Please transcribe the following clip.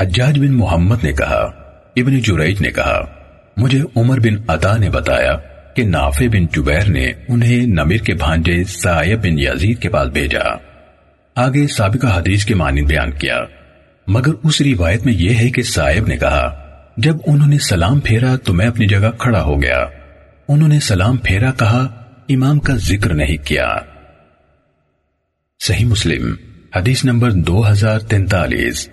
حجاج بن محمد نے کہا، ابن جریج نے کہا، مجھے عمر بن عطا نے بتایا کہ نافع بن جبیر نے انہیں نمیر کے بھانجے سائب بن یزید کے پاس بھیجا۔ آگے سابقہ حدیث کے معنی بیان کیا۔ مگر اس روایت میں یہ ہے کہ سائب نے کہا، جب انہوں نے سلام پھیرا تو میں اپنی جگہ کھڑا ہو گیا۔ انہوں نے سلام پھیرا کہا، امام کا ذکر نہیں کیا۔ صحیح مسلم، حدیث نمبر دو ہزار تینتالیس۔